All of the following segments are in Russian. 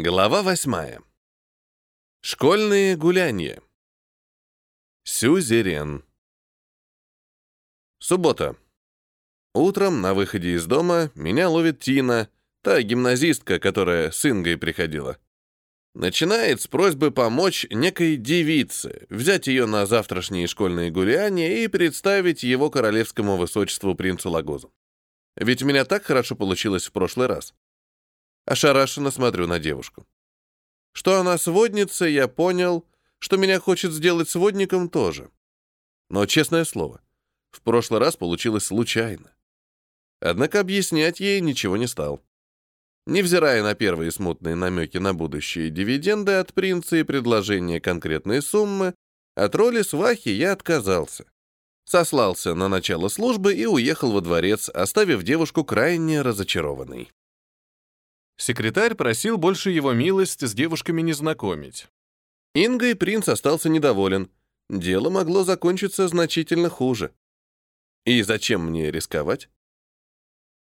Глава восьмая. Школьные гуляния. Сюзерен. Суббота. Утром на выходе из дома меня ловит Тина, та гимназистка, которая с Ингой приходила. Начинает с просьбы помочь некой девице, взять ее на завтрашние школьные гуляния и представить его королевскому высочеству принцу Лагозу. Ведь у меня так хорошо получилось в прошлый раз. Ошарашенно смотрю на девушку. Что она сводница, я понял, что меня хочет сделать сводником тоже. Но, честное слово, в прошлый раз получилось случайно. Однако объяснять ей ничего не стал. Невзирая на первые смутные намеки на будущие дивиденды от принца и предложение конкретной суммы, от роли свахи я отказался. Сослался на начало службы и уехал во дворец, оставив девушку крайне разочарованной. Секретарь просил больше его милость с девушками не знакомить. Инга и принц остался недоволен. Дело могло закончиться значительно хуже. И зачем мне рисковать?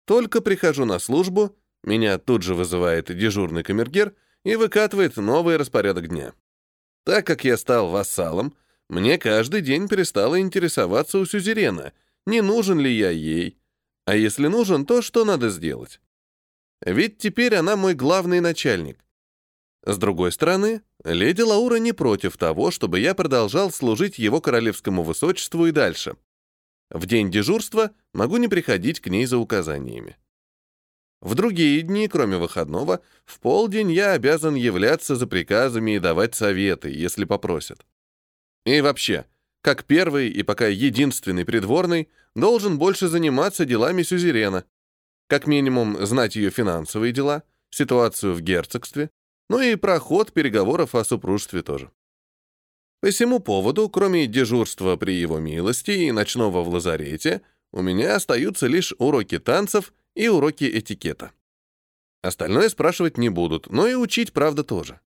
Только прихожу на службу, меня тут же вызывает дежурный камергер и выкатывает новый распорядок дня. Так как я стал вассалом, мне каждый день перестало интересоваться у сюзерена, не нужен ли я ей, а если нужен, то что надо сделать. Ведь теперь она мой главный начальник. С другой стороны, леди Лаура не против того, чтобы я продолжал служить его королевскому высочеству и дальше. В день дежурства могу не приходить к ней за указаниями. В другие дни, кроме выходного, в полдень я обязан являться за приказами и давать советы, если попросят. И вообще, как первый и пока единственный придворный, должен больше заниматься делами сюзерена, как минимум, знать ее финансовые дела, ситуацию в герцогстве, ну и проход переговоров о супружестве тоже. По всему поводу, кроме дежурства при его милости и ночного в лазарете, у меня остаются лишь уроки танцев и уроки этикета. Остальное спрашивать не будут, но и учить, правда, тоже.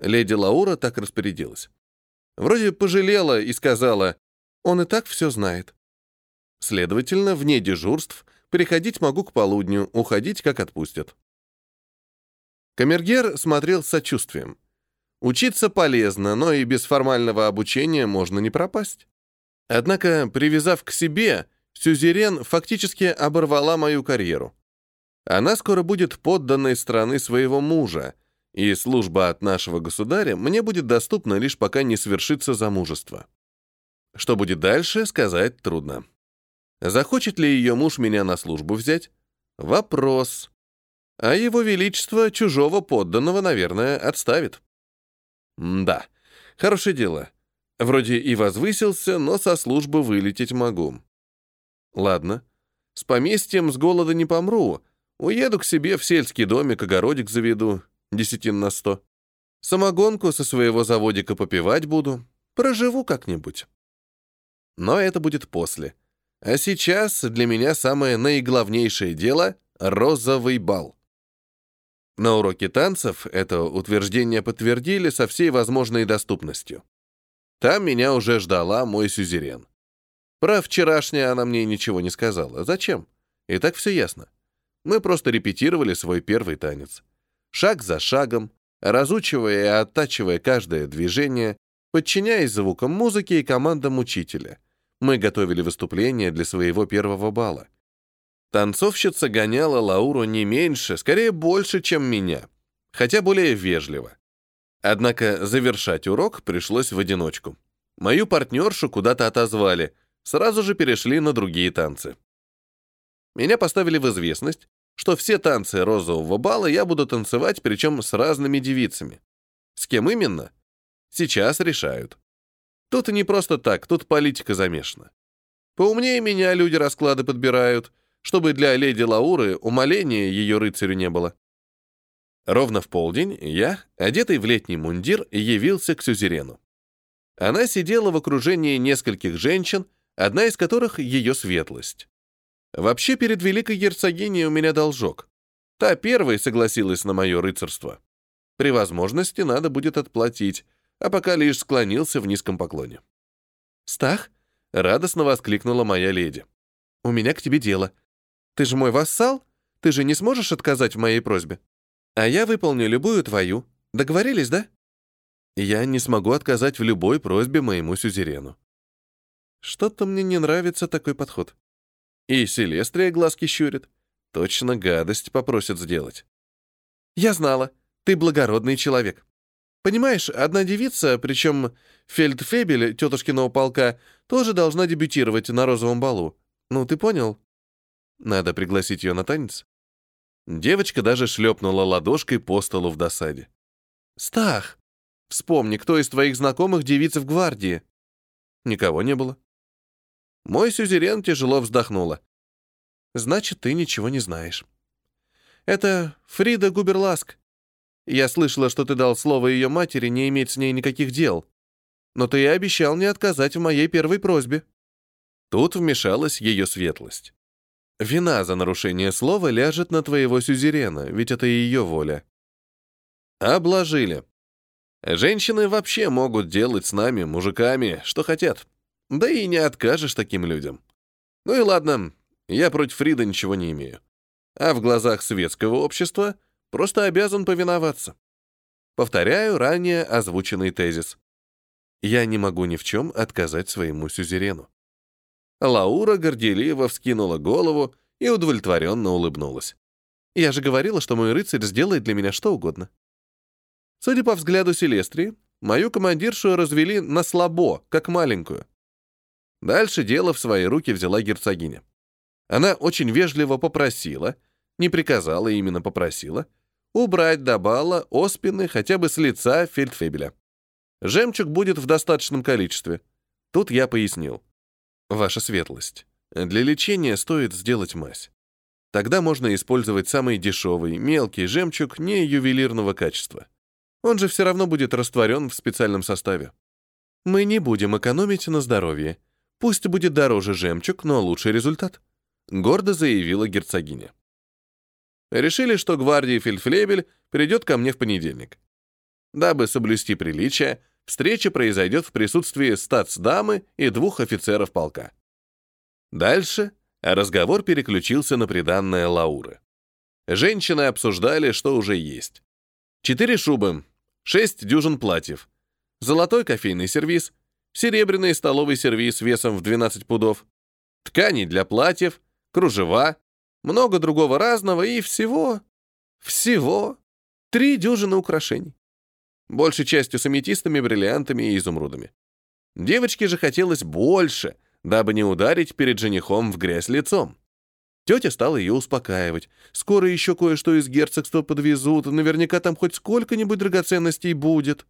Леди Лаура так распорядилась. Вроде пожалела и сказала, он и так все знает. Следовательно, вне дежурств Приходить могу к полудню, уходить, как отпустят. Камергер смотрел с сочувствием. Учиться полезно, но и без формального обучения можно не пропасть. Однако, привязав к себе, Сюзерен фактически оборвала мою карьеру. Она скоро будет подданной страны своего мужа, и служба от нашего государя мне будет доступна лишь пока не свершится замужество. Что будет дальше, сказать трудно. Захочет ли ее муж меня на службу взять? Вопрос. А его величество чужого подданного, наверное, отставит. Да, хорошее дело. Вроде и возвысился, но со службы вылететь могу. Ладно. С поместьем с голода не помру. Уеду к себе в сельский домик, огородик заведу, десятин на сто. Самогонку со своего заводика попивать буду. Проживу как-нибудь. Но это будет после. А сейчас для меня самое наиглавнейшее дело — розовый бал. На уроке танцев это утверждение подтвердили со всей возможной доступностью. Там меня уже ждала мой сюзерен. Про вчерашнее она мне ничего не сказала. Зачем? И так все ясно. Мы просто репетировали свой первый танец. Шаг за шагом, разучивая и оттачивая каждое движение, подчиняясь звукам музыки и командам учителя — мы готовили выступление для своего первого бала. Танцовщица гоняла Лауру не меньше, скорее больше, чем меня, хотя более вежливо. Однако завершать урок пришлось в одиночку. Мою партнершу куда-то отозвали, сразу же перешли на другие танцы. Меня поставили в известность, что все танцы розового бала я буду танцевать, причем с разными девицами. С кем именно? Сейчас решают. Тут не просто так, тут политика замешана. Поумнее меня люди расклады подбирают, чтобы для леди Лауры умоления ее рыцарю не было. Ровно в полдень я, одетый в летний мундир, явился к сюзерену. Она сидела в окружении нескольких женщин, одна из которых — ее светлость. Вообще, перед великой герцогиней у меня должок. Та первой согласилась на мое рыцарство. При возможности надо будет отплатить, а пока лишь склонился в низком поклоне. «Стах?» — радостно воскликнула моя леди. «У меня к тебе дело. Ты же мой вассал? Ты же не сможешь отказать в моей просьбе?» А я выполню любую твою. Договорились, да? Я не смогу отказать в любой просьбе моему сюзерену. Что-то мне не нравится такой подход. И Селестрия глазки щурит. Точно гадость попросит сделать. Я знала, ты благородный человек. Понимаешь, одна девица, причем фельдфебель тетушкиного полка, тоже должна дебютировать на розовом балу. Ну, ты понял? Надо пригласить ее на танец. Девочка даже шлепнула ладошкой по столу в досаде. «Стах, вспомни, кто из твоих знакомых девица в гвардии?» Никого не было. Мой сюзерен тяжело вздохнула. «Значит, ты ничего не знаешь. Это Фрида Губерласк. Я слышала, что ты дал слово ее матери не иметь с ней никаких дел. Но ты и обещал не отказать в моей первой просьбе». Тут вмешалась ее светлость. «Вина за нарушение слова ляжет на твоего сюзерена, ведь это ее воля». Обложили. Женщины вообще могут делать с нами, мужиками, что хотят. Да и не откажешь таким людям. Ну и ладно, я против Фрида ничего не имею. А в глазах светского общества просто обязан повиноваться. Повторяю ранее озвученный тезис. Я не могу ни в чем отказать своему сюзерену. Лаура горделиво вскинула голову и удовлетворенно улыбнулась. Я же говорила, что мой рыцарь сделает для меня что угодно. Судя по взгляду Селестрии, мою командиршу развели на слабо, как маленькую. Дальше дело в свои руки взяла герцогиня. Она очень вежливо попросила, не приказала, именно попросила, убрать до бала оспины хотя бы с лица фельдфебеля. Жемчуг будет в достаточном количестве. Тут я пояснил. Ваша светлость, для лечения стоит сделать мазь. Тогда можно использовать самый дешевый, мелкий жемчуг не ювелирного качества. Он же все равно будет растворен в специальном составе. Мы не будем экономить на здоровье. Пусть будет дороже жемчуг, но лучший результат», — гордо заявила герцогиня. Решили, что гвардии Фельдфлебель придет ко мне в понедельник. Дабы соблюсти приличие, встреча произойдет в присутствии статсдамы и двух офицеров полка. Дальше разговор переключился на приданное Лауры. Женщины обсуждали, что уже есть. Четыре шубы, шесть дюжин платьев, золотой кофейный сервиз, серебряный столовый сервиз весом в 12 пудов, ткани для платьев, кружева, много другого разного и всего, всего три дюжины украшений. Большей частью с аметистами, бриллиантами и изумрудами. Девочке же хотелось больше, дабы не ударить перед женихом в грязь лицом. Тетя стала ее успокаивать. Скоро еще кое-что из герцогства подвезут, наверняка там хоть сколько-нибудь драгоценностей будет.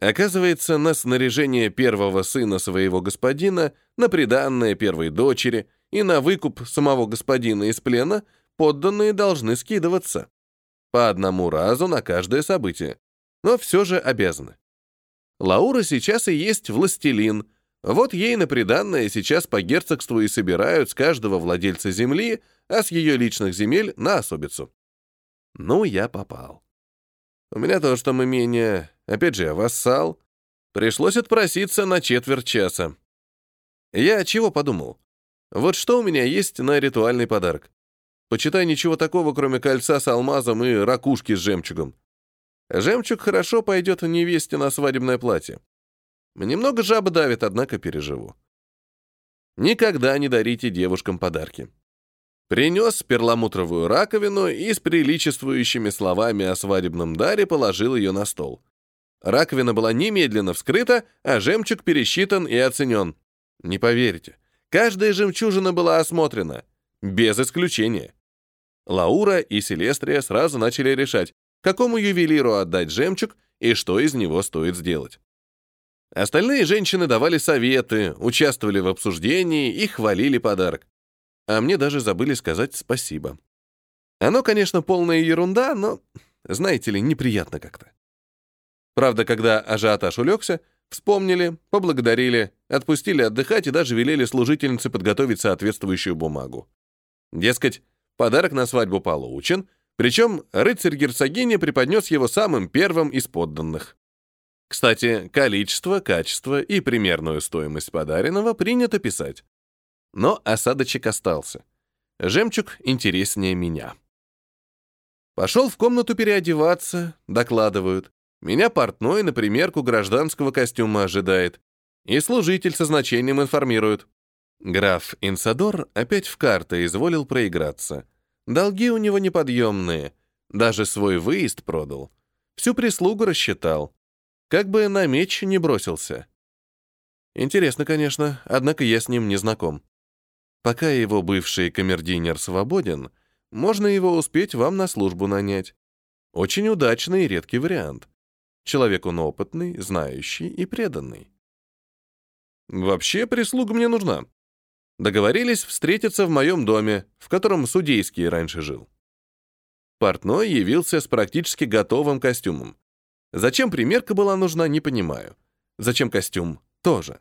Оказывается, на снаряжение первого сына своего господина, на приданное первой дочери и на выкуп самого господина из плена подданные должны скидываться. По одному разу на каждое событие. Но все же обязаны. Лаура сейчас и есть властелин. Вот ей на приданное сейчас по герцогству и собирают с каждого владельца земли, а с ее личных земель на особицу. Ну, я попал. У меня тоже там имение, опять же, я вассал. Пришлось отпроситься на четверть часа. Я чего подумал? Вот что у меня есть на ритуальный подарок? Почитай, ничего такого, кроме кольца с алмазом и ракушки с жемчугом. Жемчуг хорошо пойдет невесте на свадебное платье. Немного жаба давит, однако переживу. Никогда не дарите девушкам подарки. Принес перламутровую раковину и с приличествующими словами о свадебном даре положил ее на стол. Раковина была немедленно вскрыта, а жемчуг пересчитан и оценен. Не поверите, каждая жемчужина была осмотрена. Без исключения. Лаура и Селестрия сразу начали решать, какому ювелиру отдать жемчуг и что из него стоит сделать. Остальные женщины давали советы, участвовали в обсуждении и хвалили подарок а мне даже забыли сказать спасибо. Оно, конечно, полная ерунда, но, знаете ли, неприятно как-то. Правда, когда ажиотаж улегся, вспомнили, поблагодарили, отпустили отдыхать и даже велели служительнице подготовить соответствующую бумагу. Дескать, подарок на свадьбу получен, причем рыцарь-герцогиня преподнес его самым первым из подданных. Кстати, количество, качество и примерную стоимость подаренного принято писать. Но осадочек остался. Жемчуг интереснее меня. Пошел в комнату переодеваться, докладывают. Меня портной на примерку гражданского костюма ожидает. И служитель со значением информирует. Граф Инсадор опять в карты изволил проиграться. Долги у него неподъемные. Даже свой выезд продал. Всю прислугу рассчитал. Как бы на меч не бросился. Интересно, конечно, однако я с ним не знаком. Пока его бывший камердинер свободен, можно его успеть вам на службу нанять. Очень удачный и редкий вариант. Человек он опытный, знающий и преданный. Вообще, прислуга мне нужна. Договорились встретиться в моем доме, в котором судейский раньше жил. Портной явился с практически готовым костюмом. Зачем примерка была нужна, не понимаю. Зачем костюм? Тоже.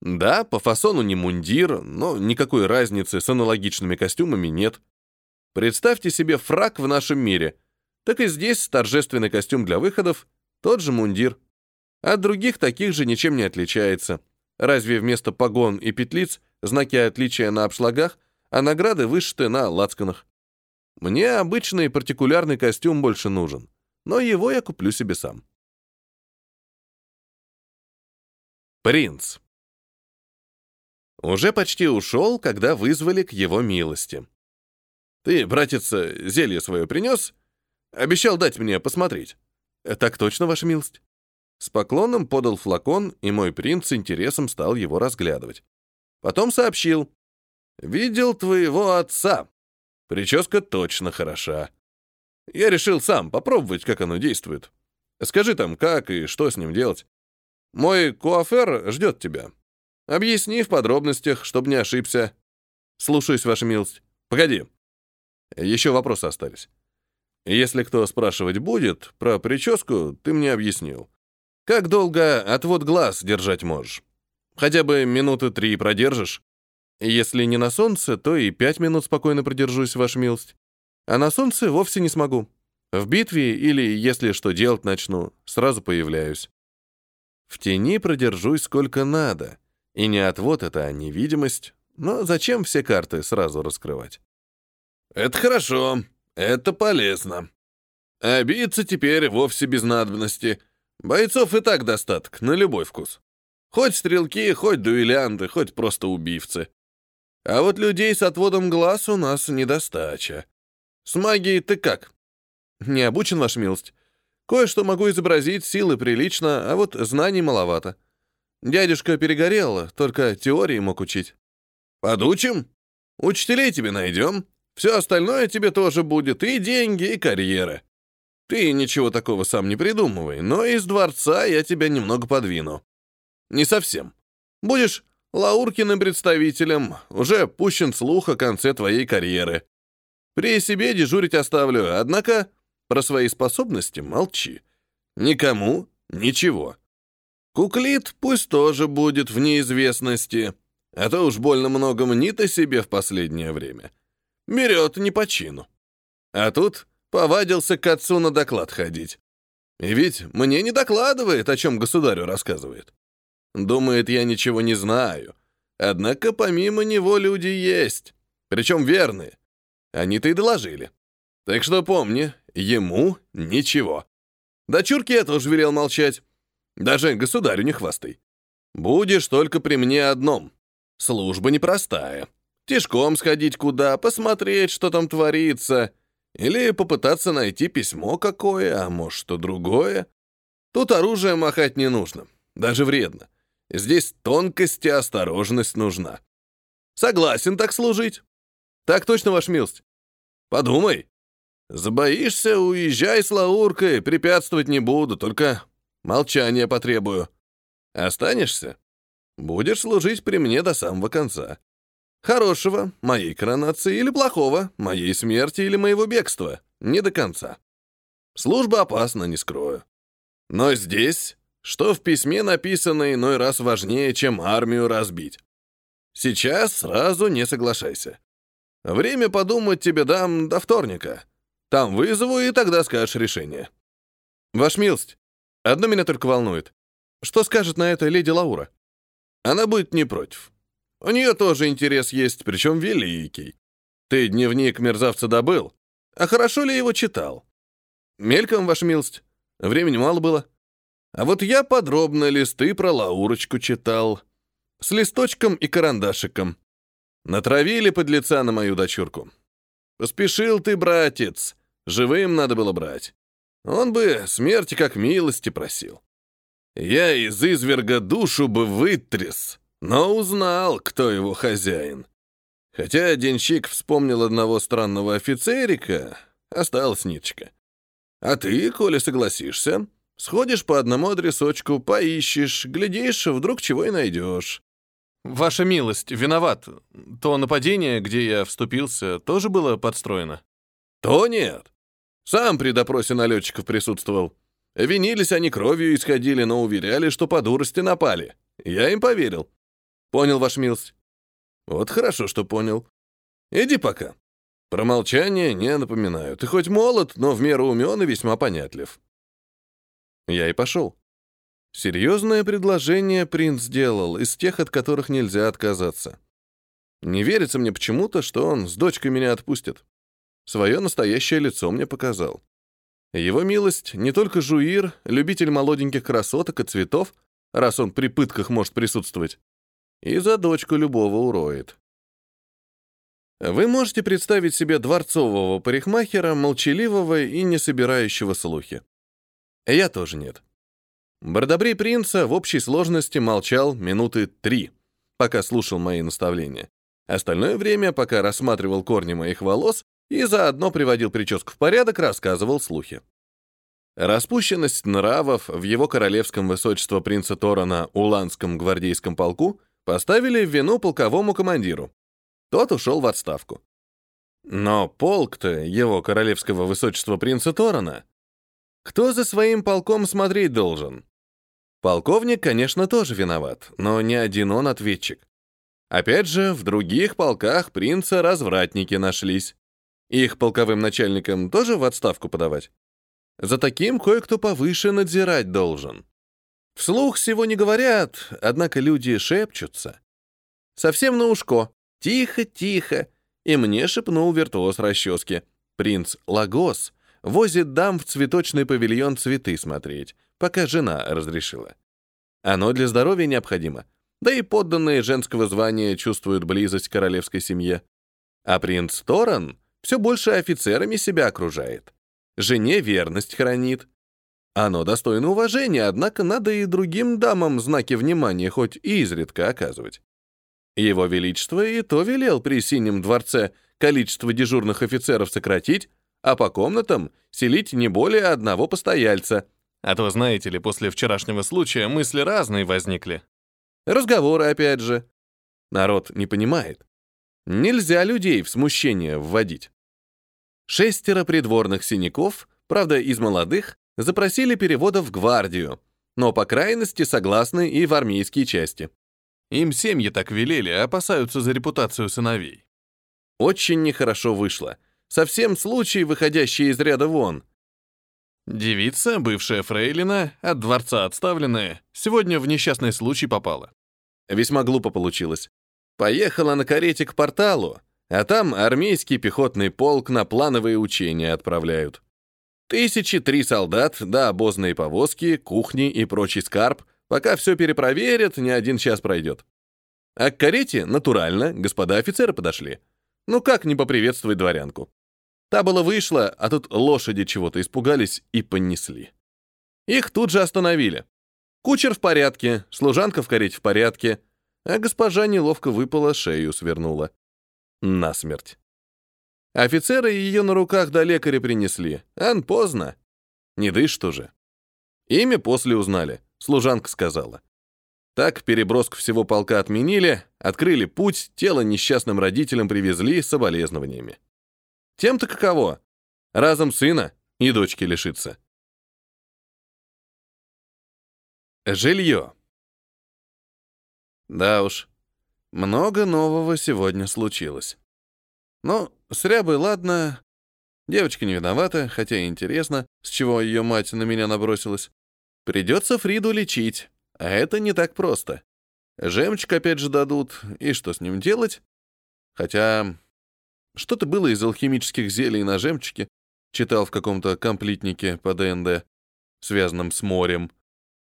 Да, по фасону не мундир, но никакой разницы с аналогичными костюмами нет. Представьте себе фрак в нашем мире. Так и здесь торжественный костюм для выходов, тот же мундир. От других таких же ничем не отличается. Разве вместо погон и петлиц знаки отличия на обшлагах, а награды вышиты на лацканах? Мне обычный партикулярный костюм больше нужен, но его я куплю себе сам. Принц. Уже почти ушел, когда вызвали к его милости. «Ты, братец, зелье свое принес? Обещал дать мне посмотреть». «Так точно, ваша милость». С поклоном подал флакон, и мой принц с интересом стал его разглядывать. Потом сообщил. «Видел твоего отца. Прическа точно хороша. Я решил сам попробовать, как оно действует. Скажи там, как и что с ним делать. Мой куафер ждет тебя. Объясни в подробностях, чтобы не ошибся. Слушаюсь, ваша милость. Погоди. Еще вопросы остались. Если кто спрашивать будет, про прическу ты мне объяснил. Как долго отвод глаз держать можешь? Хотя бы минуты три продержишь? Если не на солнце, то и пять минут спокойно продержусь, ваша милость. А на солнце вовсе не смогу. В битве или, если что делать начну, сразу появляюсь. В тени продержусь сколько надо. И не отвод это, а невидимость. Но зачем все карты сразу раскрывать? Это хорошо, это полезно. Биться теперь вовсе без надобности. Бойцов и так достаток, на любой вкус. Хоть стрелки, хоть дуэлянты, хоть просто убивцы. А вот людей с отводом глаз у нас недостача. С магией ты как? Не обучен, ваша милость. Кое-что могу изобразить, силы прилично, а вот знаний маловато. Дядюшка перегорел, только теории мог учить. Подучим? Учителей тебе найдем. Все остальное тебе тоже будет, и деньги, и карьера. Ты ничего такого сам не придумывай, но из дворца я тебя немного подвину. Не совсем. Будешь Лауркиным представителем, уже пущен слух о конце твоей карьеры. При себе дежурить оставлю, однако про свои способности молчи. Никому ничего. Куклит пусть тоже будет в неизвестности, а то уж больно много мнит о себе в последнее время. Берет не по чину. А тут повадился к отцу на доклад ходить. И ведь мне не докладывает, о чем государю рассказывает. Думает, я ничего не знаю. Однако помимо него люди есть, причем верные. Они-то и доложили. Так что помни, ему ничего. Дочурке я тоже велел молчать. Даже государю не хвастай. Будешь только при мне одном. Служба непростая. Тишком сходить куда, посмотреть, что там творится. Или попытаться найти письмо какое, а может, что другое. Тут оружие махать не нужно. Даже вредно. Здесь тонкость и осторожность нужна. Согласен так служить. Так точно, ваш милость. Подумай. Забоишься, уезжай с Лауркой, препятствовать не буду, только Молчание потребую. Останешься? Будешь служить при мне до самого конца. Хорошего, моей коронации, или плохого, моей смерти или моего бегства. Не до конца. Служба опасна, не скрою. Но здесь, что в письме написано, иной раз важнее, чем армию разбить. Сейчас сразу не соглашайся. Время подумать тебе дам до вторника. Там вызову, и тогда скажешь решение. Ваш милость, Одно меня только волнует. Что скажет на это леди Лаура? Она будет не против. У нее тоже интерес есть, причем великий. Ты дневник мерзавца добыл? А хорошо ли его читал? Мельком, ваша милость. Времени мало было. А вот я подробно листы про Лаурочку читал. С листочком и карандашиком. Натравили под лица на мою дочурку. Поспешил ты, братец. Живым надо было брать. Он бы смерти как милости просил. Я из изверга душу бы вытряс, но узнал, кто его хозяин. Хотя денщик вспомнил одного странного офицерика, осталась ниточка. А ты, коли согласишься, сходишь по одному адресочку, поищешь, глядишь, вдруг чего и найдешь. Ваша милость, виноват. То нападение, где я вступился, тоже было подстроено? То нет. Сам при допросе налетчиков присутствовал. Винились они кровью исходили, но уверяли, что по дурости напали. Я им поверил. Понял, ваш милость? Вот хорошо, что понял. Иди пока. Про молчание не напоминаю. Ты хоть молод, но в меру умен и весьма понятлив. Я и пошел. Серьезное предложение принц сделал, из тех, от которых нельзя отказаться. Не верится мне почему-то, что он с дочкой меня отпустит. Свое настоящее лицо мне показал. Его милость не только жуир, любитель молоденьких красоток и цветов, раз он при пытках может присутствовать, и за дочку любого уроет. Вы можете представить себе дворцового парикмахера, молчаливого и не собирающего слухи. Я тоже нет. Бардобрей принца в общей сложности молчал минуты три, пока слушал мои наставления. Остальное время, пока рассматривал корни моих волос и заодно приводил прическу в порядок, рассказывал слухи. Распущенность нравов в его королевском высочество принца Торана Уланском гвардейском полку поставили в вину полковому командиру. Тот ушел в отставку. Но полк-то его королевского высочества принца Торана кто за своим полком смотреть должен? Полковник, конечно, тоже виноват, но не один он ответчик. Опять же, в других полках принца развратники нашлись. Их полковым начальникам тоже в отставку подавать? За таким кое-кто повыше надзирать должен. Вслух всего не говорят, однако люди шепчутся. Совсем на ушко. Тихо-тихо. И мне шепнул виртуоз расчески. Принц Лагос возит дам в цветочный павильон цветы смотреть, пока жена разрешила. Оно для здоровья необходимо. Да и подданные женского звания чувствуют близость к королевской семье. А принц Торан все больше офицерами себя окружает. Жене верность хранит. Оно достойно уважения, однако надо и другим дамам знаки внимания хоть и изредка оказывать. Его Величество и то велел при Синем дворце количество дежурных офицеров сократить, а по комнатам селить не более одного постояльца. А то, знаете ли, после вчерашнего случая мысли разные возникли. Разговоры опять же. Народ не понимает. Нельзя людей в смущение вводить. Шестеро придворных синяков, правда, из молодых, запросили перевода в гвардию, но по крайности согласны и в армейские части. Им семьи так велели, опасаются за репутацию сыновей. Очень нехорошо вышло. Совсем случай, выходящий из ряда вон. Девица, бывшая фрейлина, от дворца отставленная, сегодня в несчастный случай попала. Весьма глупо получилось. Поехала на карете к порталу, а там армейский пехотный полк на плановые учения отправляют. Тысячи три солдат, да обозные повозки, кухни и прочий скарб. Пока все перепроверят, не один час пройдет. А к карете, натурально, господа офицеры подошли. Ну как не поприветствовать дворянку? Та была вышла, а тут лошади чего-то испугались и понесли. Их тут же остановили. Кучер в порядке, служанка в карете в порядке, а госпожа неловко выпала, шею свернула. Насмерть. Офицеры ее на руках до лекаря принесли. Ан поздно. Не дышит уже. Имя после узнали, служанка сказала. Так переброску всего полка отменили, открыли путь, тело несчастным родителям привезли с соболезнованиями. Тем-то каково? Разом сына и дочки лишиться. Жилье. Да уж, много нового сегодня случилось. Но с Рябой ладно. Девочка не виновата, хотя и интересно, с чего ее мать на меня набросилась. Придется Фриду лечить, а это не так просто. Жемчуг опять же дадут, и что с ним делать? Хотя Что-то было из алхимических зелий на жемчуге. Читал в каком-то комплитнике по ДНД, связанном с морем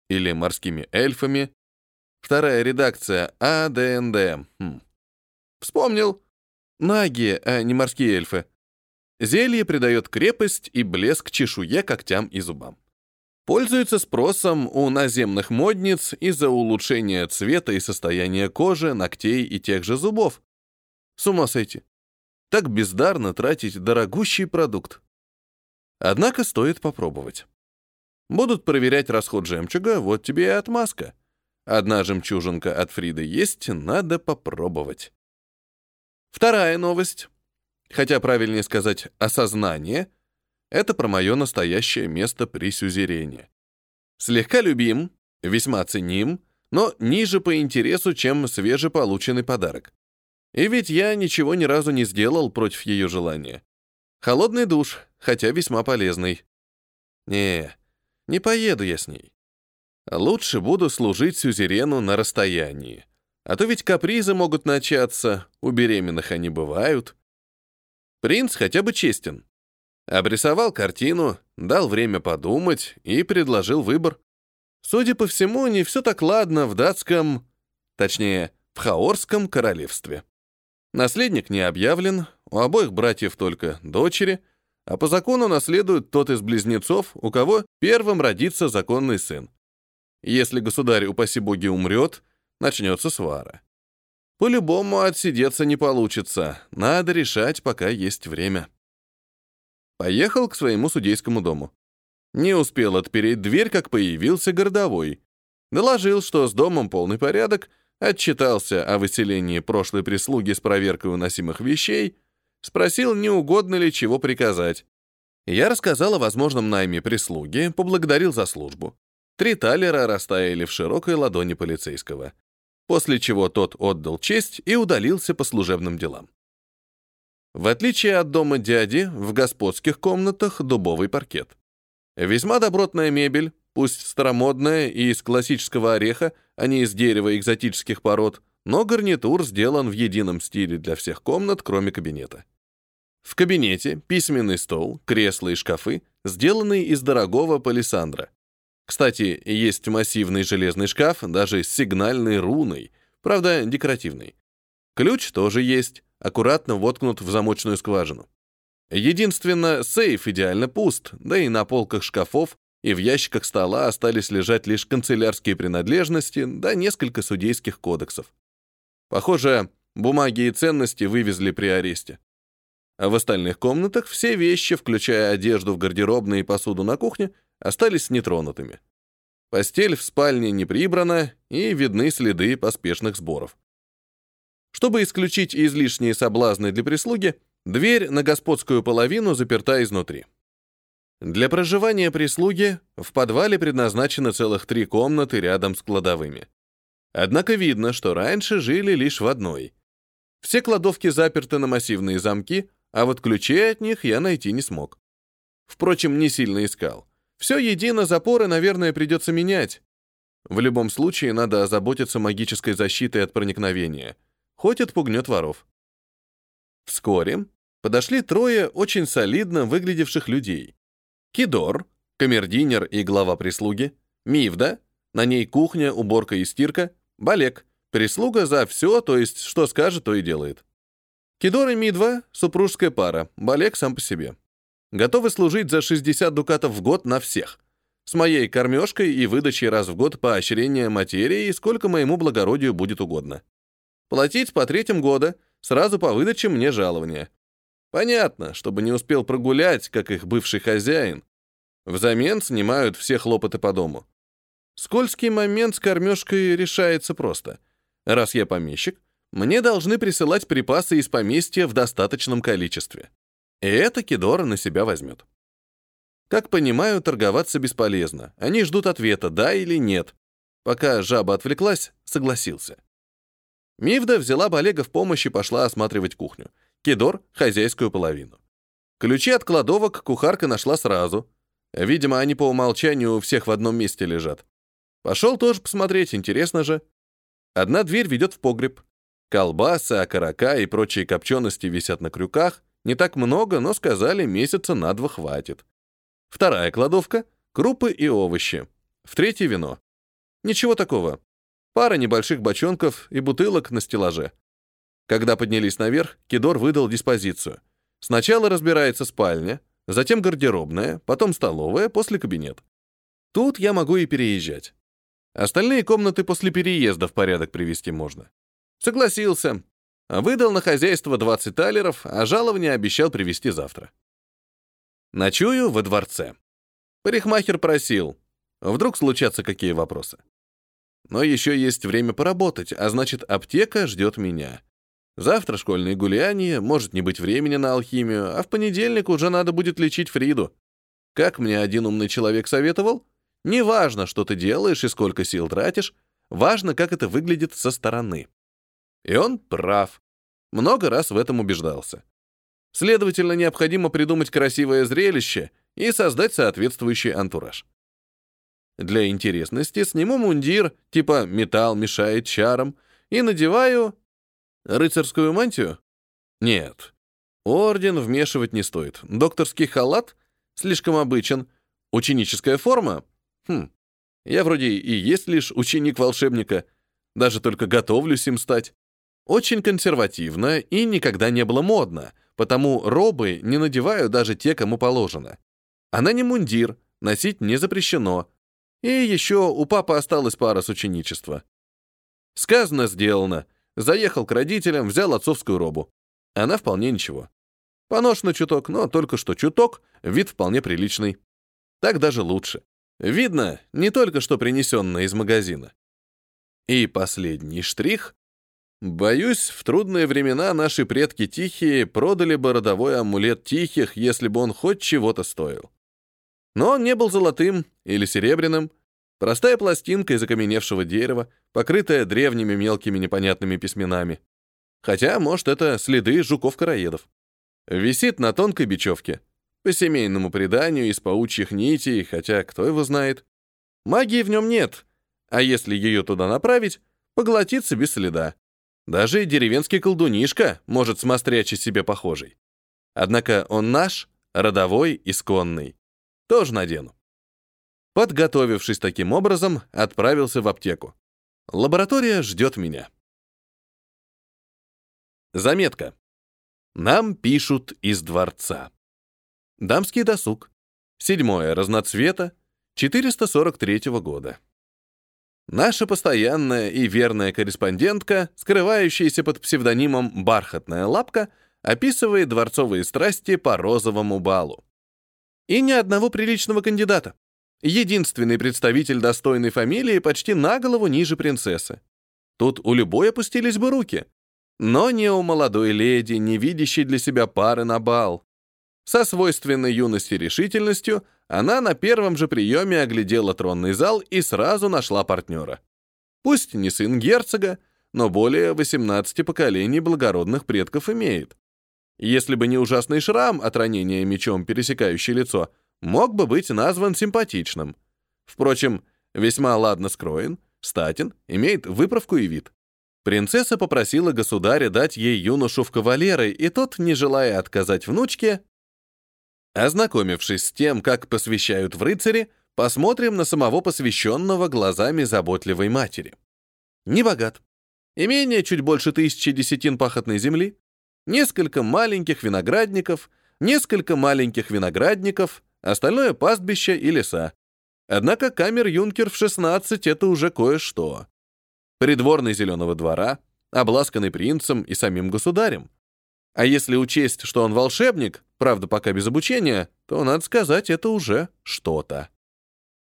или морскими эльфами. Вторая редакция АДНД. Хм. Вспомнил. Наги, а не морские эльфы. Зелье придает крепость и блеск чешуе, когтям и зубам. Пользуется спросом у наземных модниц из-за улучшения цвета и состояния кожи, ногтей и тех же зубов. С ума сойти. Так бездарно тратить дорогущий продукт. Однако стоит попробовать. Будут проверять расход жемчуга, вот тебе и отмазка. Одна жемчужинка от Фриды есть, надо попробовать. Вторая новость, хотя правильнее сказать осознание, это про мое настоящее место при сюзерене. Слегка любим, весьма ценим, но ниже по интересу, чем свежеполученный подарок. И ведь я ничего ни разу не сделал против ее желания. Холодный душ, хотя весьма полезный. Не, не поеду я с ней. Лучше буду служить сюзерену на расстоянии. А то ведь капризы могут начаться, у беременных они бывают. Принц хотя бы честен. Обрисовал картину, дал время подумать и предложил выбор. Судя по всему, не все так ладно в датском, точнее, в Хаорском королевстве. Наследник не объявлен, у обоих братьев только дочери — а по закону наследует тот из близнецов, у кого первым родится законный сын. Если государь, упаси боги, умрет, начнется свара. По-любому отсидеться не получится, надо решать, пока есть время. Поехал к своему судейскому дому. Не успел отпереть дверь, как появился городовой. Доложил, что с домом полный порядок, отчитался о выселении прошлой прислуги с проверкой уносимых вещей, Спросил, не угодно ли чего приказать. Я рассказал о возможном найме прислуги, поблагодарил за службу. Три талера растаяли в широкой ладони полицейского. После чего тот отдал честь и удалился по служебным делам. В отличие от дома дяди, в господских комнатах дубовый паркет. Весьма добротная мебель, пусть старомодная и из классического ореха, а не из дерева экзотических пород, но гарнитур сделан в едином стиле для всех комнат, кроме кабинета. В кабинете письменный стол, кресла и шкафы, сделанные из дорогого палисандра. Кстати, есть массивный железный шкаф, даже с сигнальной руной, правда, декоративный. Ключ тоже есть, аккуратно воткнут в замочную скважину. Единственно, сейф идеально пуст, да и на полках шкафов и в ящиках стола остались лежать лишь канцелярские принадлежности да несколько судейских кодексов. Похоже, бумаги и ценности вывезли при аресте. А в остальных комнатах все вещи, включая одежду в гардеробной и посуду на кухне, остались нетронутыми. Постель в спальне не прибрана, и видны следы поспешных сборов. Чтобы исключить излишние соблазны для прислуги, дверь на господскую половину заперта изнутри. Для проживания прислуги в подвале предназначено целых три комнаты рядом с кладовыми. Однако видно, что раньше жили лишь в одной. Все кладовки заперты на массивные замки, а вот ключей от них я найти не смог. Впрочем, не сильно искал. Все едино, запоры, наверное, придется менять. В любом случае, надо озаботиться магической защитой от проникновения. Хоть отпугнет воров. Вскоре подошли трое очень солидно выглядевших людей. Кидор, камердинер и глава прислуги, Мивда, на ней кухня, уборка и стирка, Балек, прислуга за все, то есть что скажет, то и делает. Кидор и Мидва — супружеская пара, Балек сам по себе. Готовы служить за 60 дукатов в год на всех. С моей кормежкой и выдачей раз в год поощрения материи, сколько моему благородию будет угодно. Платить по третьим года, сразу по выдаче мне жалования. Понятно, чтобы не успел прогулять, как их бывший хозяин. Взамен снимают все хлопоты по дому. Скользкий момент с кормежкой решается просто. Раз я помещик, мне должны присылать припасы из поместья в достаточном количестве. И это Кидора на себя возьмет. Как понимаю, торговаться бесполезно. Они ждут ответа, да или нет. Пока жаба отвлеклась, согласился. Мивда взяла Балега в помощь и пошла осматривать кухню. Кидор — хозяйскую половину. Ключи от кладовок кухарка нашла сразу. Видимо, они по умолчанию у всех в одном месте лежат. Пошел тоже посмотреть, интересно же. Одна дверь ведет в погреб. Колбасы, окорока и прочие копчености висят на крюках. Не так много, но сказали, месяца на два хватит. Вторая кладовка — крупы и овощи. В третьей — вино. Ничего такого. Пара небольших бочонков и бутылок на стеллаже. Когда поднялись наверх, Кидор выдал диспозицию. Сначала разбирается спальня, затем гардеробная, потом столовая, после кабинет. Тут я могу и переезжать. Остальные комнаты после переезда в порядок привести можно. Согласился. Выдал на хозяйство 20 талеров, а жалование обещал привезти завтра. Ночую во дворце. Парикмахер просил. Вдруг случатся какие вопросы. Но еще есть время поработать, а значит, аптека ждет меня. Завтра школьные гуляния, может не быть времени на алхимию, а в понедельник уже надо будет лечить Фриду. Как мне один умный человек советовал? Не важно, что ты делаешь и сколько сил тратишь, важно, как это выглядит со стороны. И он прав. Много раз в этом убеждался. Следовательно, необходимо придумать красивое зрелище и создать соответствующий антураж. Для интересности сниму мундир, типа «металл мешает чарам», и надеваю рыцарскую мантию? Нет. Орден вмешивать не стоит. Докторский халат? Слишком обычен. Ученическая форма? Хм. Я вроде и есть лишь ученик волшебника. Даже только готовлюсь им стать. Очень консервативно и никогда не было модно, потому робы не надеваю даже те, кому положено. Она не мундир, носить не запрещено. И еще у папы осталась пара с ученичества. Сказано, сделано. Заехал к родителям, взял отцовскую робу. Она вполне ничего. Поношена чуток, но только что чуток, вид вполне приличный. Так даже лучше. Видно, не только что принесенное из магазина. И последний штрих. Боюсь, в трудные времена наши предки тихие продали бы родовой амулет тихих, если бы он хоть чего-то стоил. Но он не был золотым или серебряным. Простая пластинка из окаменевшего дерева, покрытая древними мелкими непонятными письменами. Хотя, может, это следы жуков-караедов. Висит на тонкой бечевке. По семейному преданию из паучьих нитей, хотя кто его знает. Магии в нем нет, а если ее туда направить, поглотится без следа. Даже деревенский колдунишка может смострячить себе похожий. Однако он наш, родовой, исконный. Тоже надену. Подготовившись таким образом, отправился в аптеку. Лаборатория ждет меня. Заметка. Нам пишут из дворца. Дамский досуг. Седьмое разноцвета 443 года. Наша постоянная и верная корреспондентка, скрывающаяся под псевдонимом «Бархатная лапка», описывает дворцовые страсти по розовому балу. И ни одного приличного кандидата. Единственный представитель достойной фамилии почти на голову ниже принцессы. Тут у любой опустились бы руки. Но не у молодой леди, не видящей для себя пары на бал. Со свойственной юности решительностью она на первом же приеме оглядела тронный зал и сразу нашла партнера. Пусть не сын герцога, но более 18 поколений благородных предков имеет. Если бы не ужасный шрам от ранения мечом, пересекающий лицо, мог бы быть назван симпатичным. Впрочем, весьма ладно скроен, статен, имеет выправку и вид. Принцесса попросила государя дать ей юношу в кавалеры, и тот, не желая отказать внучке, Ознакомившись с тем, как посвящают в рыцари, посмотрим на самого посвященного глазами заботливой матери. Не богат. Имение чуть больше тысячи десятин пахотной земли, несколько маленьких виноградников, несколько маленьких виноградников, остальное пастбище и леса. Однако камер-юнкер в 16 — это уже кое-что. Придворный зеленого двора, обласканный принцем и самим государем. А если учесть, что он волшебник, правда, пока без обучения, то, надо сказать, это уже что-то.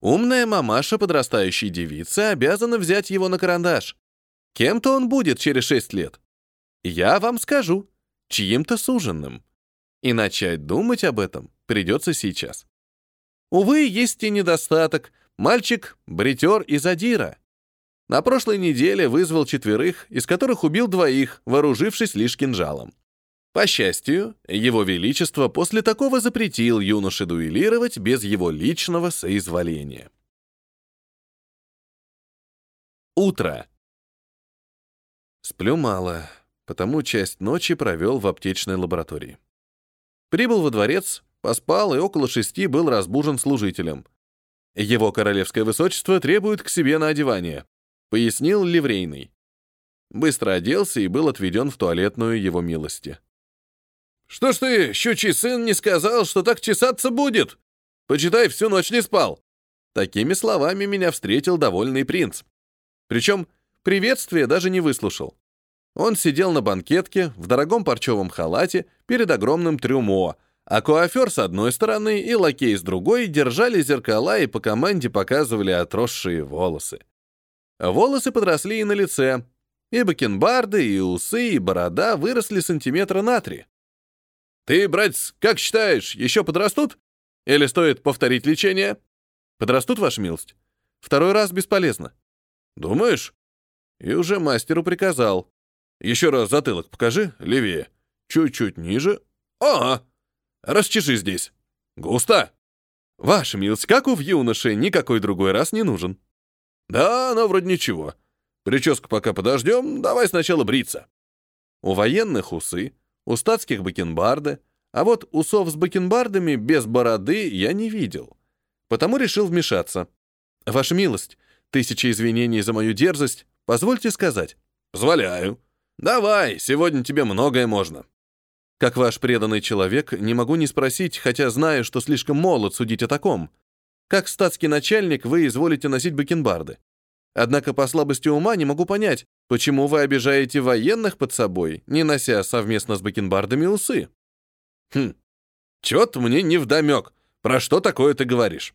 Умная мамаша подрастающей девицы обязана взять его на карандаш. Кем-то он будет через шесть лет. Я вам скажу, чьим-то суженным. И начать думать об этом придется сейчас. Увы, есть и недостаток. Мальчик — бритер и задира. На прошлой неделе вызвал четверых, из которых убил двоих, вооружившись лишь кинжалом. По счастью, его величество после такого запретил юноше дуэлировать без его личного соизволения. Утро. Сплю мало, потому часть ночи провел в аптечной лаборатории. Прибыл во дворец, поспал и около шести был разбужен служителем. Его королевское высочество требует к себе на одевание, пояснил ливрейный. Быстро оделся и был отведен в туалетную его милости. «Что ж ты, щучий сын, не сказал, что так чесаться будет? Почитай, всю ночь не спал!» Такими словами меня встретил довольный принц. Причем приветствие даже не выслушал. Он сидел на банкетке в дорогом парчевом халате перед огромным трюмо, а куафер с одной стороны и лакей с другой держали зеркала и по команде показывали отросшие волосы. Волосы подросли и на лице, и бакенбарды, и усы, и борода выросли сантиметра на три. «Ты, братец, как считаешь, еще подрастут? Или стоит повторить лечение?» «Подрастут, ваша милость? Второй раз бесполезно». «Думаешь?» И уже мастеру приказал. «Еще раз затылок покажи, левее. Чуть-чуть ниже. Ага!» Расчеши здесь. Густо. Ваша милость, как у в юноше, никакой другой раз не нужен. Да, но вроде ничего. Прическу пока подождем, давай сначала бриться. У военных усы, у статских бакенбарды, а вот усов с бакенбардами без бороды я не видел. Потому решил вмешаться. Ваша милость, тысяча извинений за мою дерзость, позвольте сказать. Позволяю. Давай, сегодня тебе многое можно. Как ваш преданный человек, не могу не спросить, хотя знаю, что слишком молод судить о таком. Как статский начальник вы изволите носить бакенбарды. Однако по слабости ума не могу понять, почему вы обижаете военных под собой, не нося совместно с бакенбардами усы. Хм, чё-то мне не вдомёк. Про что такое ты говоришь?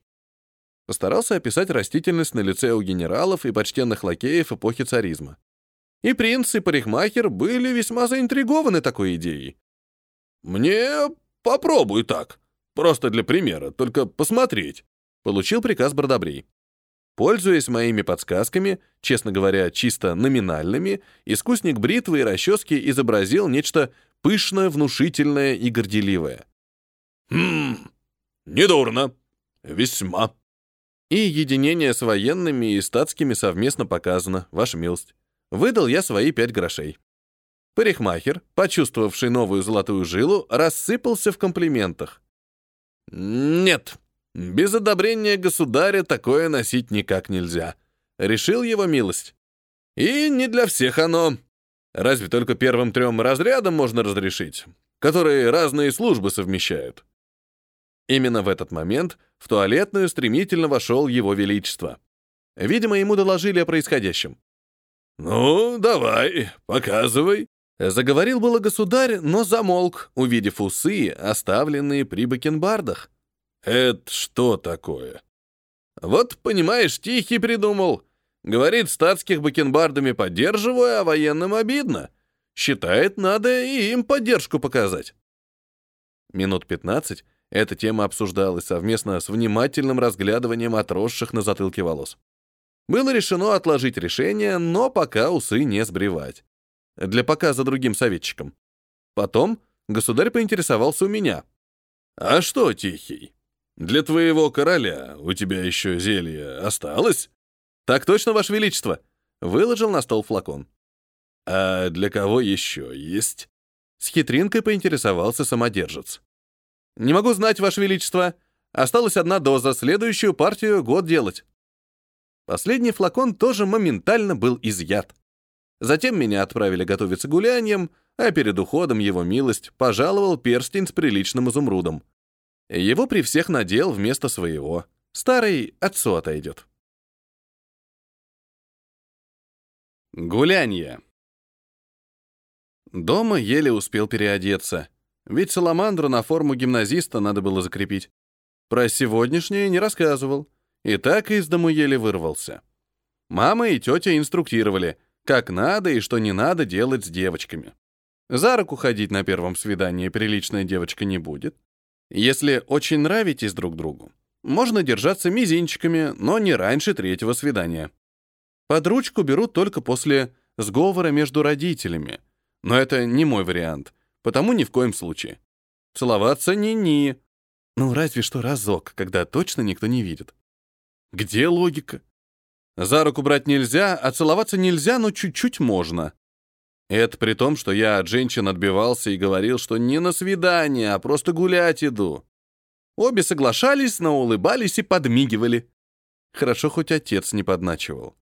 Постарался описать растительность на лице у генералов и почтенных лакеев эпохи царизма. И принц, и парикмахер были весьма заинтригованы такой идеей. «Мне попробуй так. Просто для примера, только посмотреть», — получил приказ Бродобрей. Пользуясь моими подсказками, честно говоря, чисто номинальными, искусник бритвы и расчески изобразил нечто пышное, внушительное и горделивое. «Хм, недурно. Весьма». И единение с военными и статскими совместно показано, ваша милость. Выдал я свои пять грошей. Парикмахер, почувствовавший новую золотую жилу, рассыпался в комплиментах. «Нет, без одобрения государя такое носить никак нельзя», — решил его милость. «И не для всех оно. Разве только первым трем разрядам можно разрешить, которые разные службы совмещают». Именно в этот момент в туалетную стремительно вошел его величество. Видимо, ему доложили о происходящем. «Ну, давай, показывай», Заговорил было государь, но замолк, увидев усы, оставленные при бакенбардах. «Это что такое?» «Вот, понимаешь, Тихий придумал. Говорит, статских бакенбардами поддерживаю, а военным обидно. Считает, надо и им поддержку показать». Минут пятнадцать эта тема обсуждалась совместно с внимательным разглядыванием отросших на затылке волос. Было решено отложить решение, но пока усы не сбривать для показа другим советчикам. Потом государь поинтересовался у меня. «А что, Тихий, для твоего короля у тебя еще зелье осталось?» «Так точно, Ваше Величество!» Выложил на стол флакон. «А для кого еще есть?» С хитринкой поинтересовался самодержец. «Не могу знать, Ваше Величество. Осталась одна доза, следующую партию год делать». Последний флакон тоже моментально был изъят. Затем меня отправили готовиться гулянием, а перед уходом его милость пожаловал перстень с приличным изумрудом. Его при всех надел вместо своего. Старый отцу отойдет. Гулянье. Дома еле успел переодеться, ведь саламандру на форму гимназиста надо было закрепить. Про сегодняшнее не рассказывал, и так из дому еле вырвался. Мама и тетя инструктировали — как надо и что не надо делать с девочками. За руку ходить на первом свидании приличная девочка не будет. Если очень нравитесь друг другу, можно держаться мизинчиками, но не раньше третьего свидания. Под ручку берут только после сговора между родителями. Но это не мой вариант, потому ни в коем случае. Целоваться ни-ни. Ну, разве что разок, когда точно никто не видит. Где логика? За руку брать нельзя, а целоваться нельзя, но чуть-чуть можно. Это при том, что я от женщин отбивался и говорил, что не на свидание, а просто гулять иду. Обе соглашались, но улыбались и подмигивали. Хорошо, хоть отец не подначивал.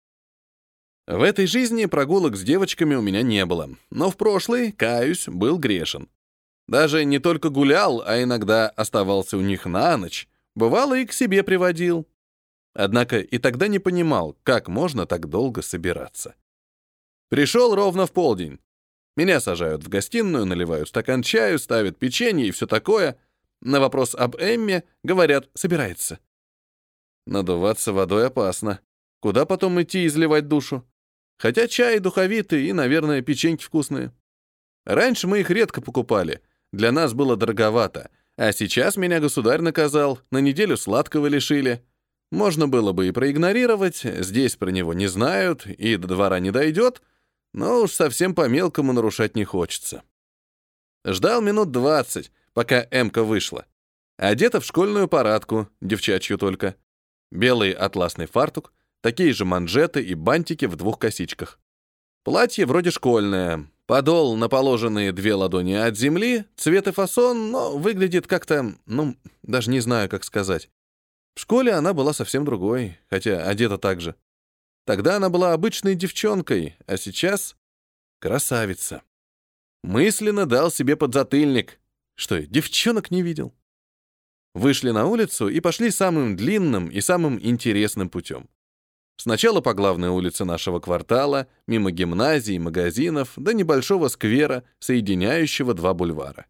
В этой жизни прогулок с девочками у меня не было, но в прошлой, каюсь, был грешен. Даже не только гулял, а иногда оставался у них на ночь, бывало и к себе приводил. Однако и тогда не понимал, как можно так долго собираться. Пришел ровно в полдень. Меня сажают в гостиную, наливают стакан чаю, ставят печенье и все такое. На вопрос об Эмме говорят «собирается». Надуваться водой опасно. Куда потом идти изливать душу? Хотя чай духовитый и, наверное, печеньки вкусные. Раньше мы их редко покупали. Для нас было дороговато. А сейчас меня государь наказал, на неделю сладкого лишили. Можно было бы и проигнорировать, здесь про него не знают, и до двора не дойдет — но уж совсем по-мелкому нарушать не хочется. Ждал минут двадцать, пока Эмка вышла. Одета в школьную парадку, девчачью только. Белый атласный фартук, такие же манжеты и бантики в двух косичках. Платье вроде школьное, подол на положенные две ладони от земли, цвет и фасон, но выглядит как-то, ну, даже не знаю, как сказать. В школе она была совсем другой, хотя одета так же. Тогда она была обычной девчонкой, а сейчас — красавица. Мысленно дал себе подзатыльник. Что, девчонок не видел? Вышли на улицу и пошли самым длинным и самым интересным путем. Сначала по главной улице нашего квартала, мимо гимназий, магазинов, до небольшого сквера, соединяющего два бульвара.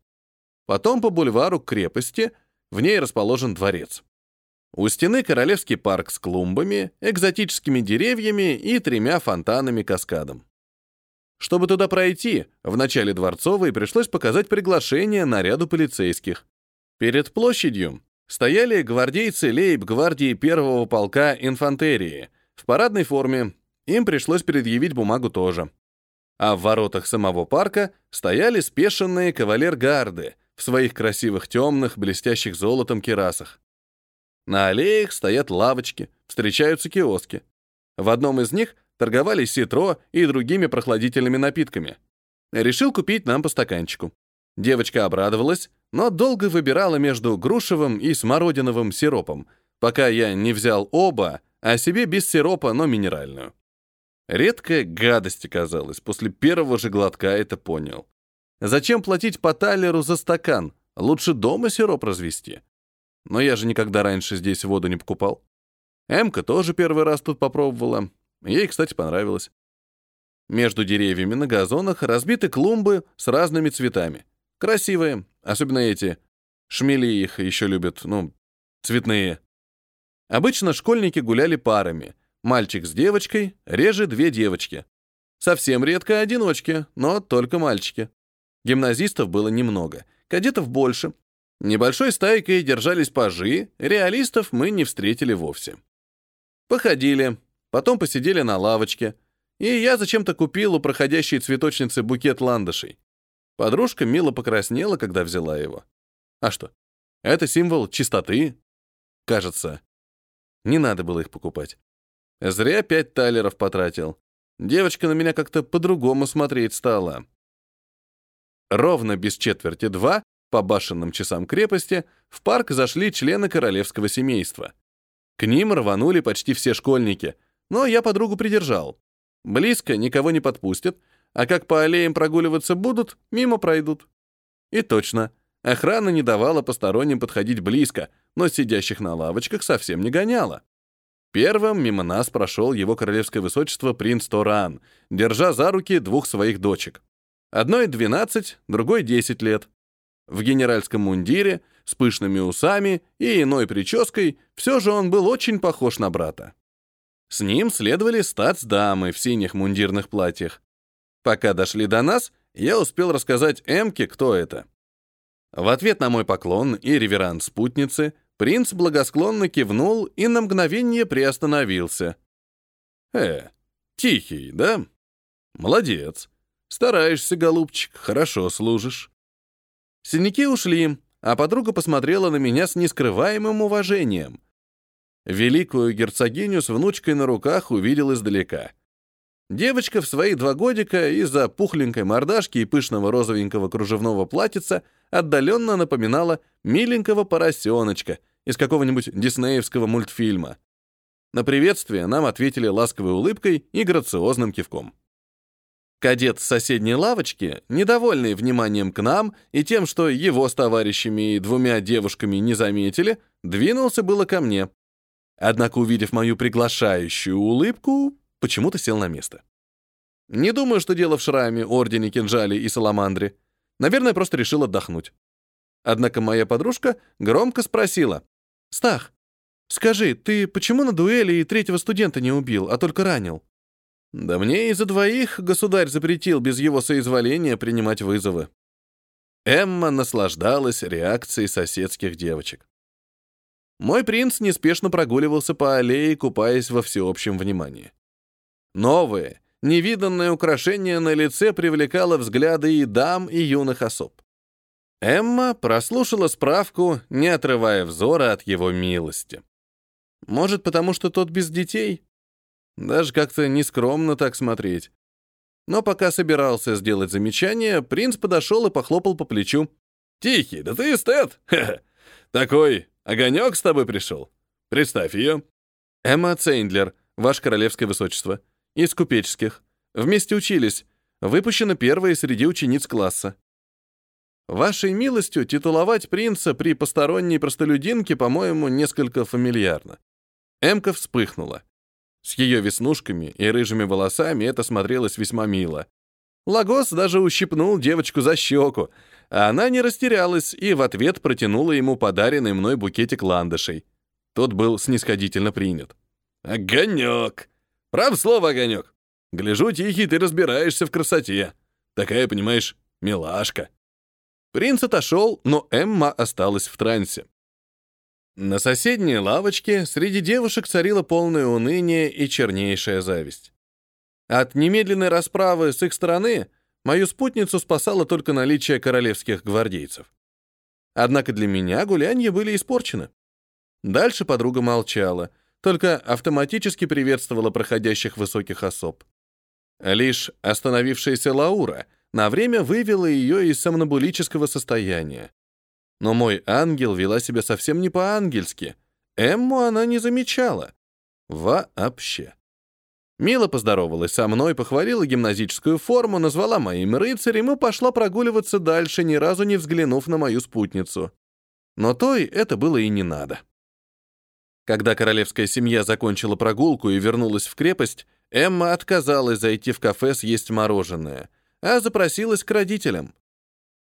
Потом по бульвару к крепости, в ней расположен дворец. У стены королевский парк с клумбами, экзотическими деревьями и тремя фонтанами-каскадом. Чтобы туда пройти, в начале Дворцовой пришлось показать приглашение на ряду полицейских. Перед площадью стояли гвардейцы лейб-гвардии первого полка инфантерии в парадной форме, им пришлось предъявить бумагу тоже. А в воротах самого парка стояли спешенные кавалер-гарды в своих красивых темных, блестящих золотом керасах. На аллеях стоят лавочки, встречаются киоски. В одном из них торговали ситро и другими прохладительными напитками. Решил купить нам по стаканчику. Девочка обрадовалась, но долго выбирала между грушевым и смородиновым сиропом, пока я не взял оба, а себе без сиропа, но минеральную. Редкая гадость оказалась, после первого же глотка это понял. Зачем платить по талеру за стакан? Лучше дома сироп развести. Но я же никогда раньше здесь воду не покупал. Эмка тоже первый раз тут попробовала. Ей, кстати, понравилось. Между деревьями на газонах разбиты клумбы с разными цветами. Красивые, особенно эти. Шмели их еще любят, ну, цветные. Обычно школьники гуляли парами. Мальчик с девочкой, реже две девочки. Совсем редко одиночки, но только мальчики. Гимназистов было немного, кадетов больше, Небольшой стайкой держались пажи, реалистов мы не встретили вовсе. Походили, потом посидели на лавочке, и я зачем-то купил у проходящей цветочницы букет ландышей. Подружка мило покраснела, когда взяла его. А что? Это символ чистоты? Кажется. Не надо было их покупать. Зря пять талеров потратил. Девочка на меня как-то по-другому смотреть стала. Ровно без четверти два по башенным часам крепости в парк зашли члены королевского семейства. К ним рванули почти все школьники, но я подругу придержал. Близко никого не подпустят, а как по аллеям прогуливаться будут, мимо пройдут. И точно, охрана не давала посторонним подходить близко, но сидящих на лавочках совсем не гоняла. Первым мимо нас прошел его королевское высочество принц Торан, держа за руки двух своих дочек. Одной 12, другой 10 лет. В генеральском мундире, с пышными усами и иной прической, все же он был очень похож на брата. С ним следовали статс-дамы в синих мундирных платьях. Пока дошли до нас, я успел рассказать Эмке, кто это. В ответ на мой поклон и реверанс спутницы принц благосклонно кивнул и на мгновение приостановился. «Э, тихий, да? Молодец. Стараешься, голубчик, хорошо служишь. Синяки ушли, а подруга посмотрела на меня с нескрываемым уважением. Великую герцогиню с внучкой на руках увидел издалека. Девочка в свои два годика из-за пухленькой мордашки и пышного розовенького кружевного платьица отдаленно напоминала миленького поросеночка из какого-нибудь диснеевского мультфильма. На приветствие нам ответили ласковой улыбкой и грациозным кивком. Кадет с соседней лавочки, недовольный вниманием к нам и тем, что его с товарищами и двумя девушками не заметили, двинулся было ко мне. Однако, увидев мою приглашающую улыбку, почему-то сел на место. Не думаю, что дело в шраме, ордене, кинжале и саламандре. Наверное, просто решил отдохнуть. Однако моя подружка громко спросила. «Стах, скажи, ты почему на дуэли и третьего студента не убил, а только ранил?» «Да мне из-за двоих государь запретил без его соизволения принимать вызовы». Эмма наслаждалась реакцией соседских девочек. Мой принц неспешно прогуливался по аллее, купаясь во всеобщем внимании. Новое, невиданное украшение на лице привлекало взгляды и дам, и юных особ. Эмма прослушала справку, не отрывая взора от его милости. Может, потому что тот без детей? Даже как-то нескромно так смотреть. Но пока собирался сделать замечание, принц подошел и похлопал по плечу. «Тихий, да ты эстет! Такой огонек с тобой пришел. Представь ее». «Эмма Цейндлер, ваше королевское высочество. Из купеческих. Вместе учились. Выпущена первая среди учениц класса. Вашей милостью титуловать принца при посторонней простолюдинке, по-моему, несколько фамильярно. Эмка вспыхнула. С ее веснушками и рыжими волосами это смотрелось весьма мило. Лагос даже ущипнул девочку за щеку, а она не растерялась и в ответ протянула ему подаренный мной букетик ландышей. Тот был снисходительно принят. «Огонек! Прав слово, Огонек! Гляжу, Тихий, ты разбираешься в красоте. Такая, понимаешь, милашка». Принц отошел, но Эмма осталась в трансе. На соседней лавочке среди девушек царило полное уныние и чернейшая зависть. От немедленной расправы с их стороны мою спутницу спасало только наличие королевских гвардейцев. Однако для меня гулянья были испорчены. Дальше подруга молчала, только автоматически приветствовала проходящих высоких особ. Лишь остановившаяся Лаура на время вывела ее из сомнобулического состояния. Но мой ангел вела себя совсем не по-ангельски. Эмму она не замечала. Вообще. Мила поздоровалась со мной, похвалила гимназическую форму, назвала моим рыцарем и пошла прогуливаться дальше, ни разу не взглянув на мою спутницу. Но той это было и не надо. Когда королевская семья закончила прогулку и вернулась в крепость, Эмма отказалась зайти в кафе съесть мороженое, а запросилась к родителям.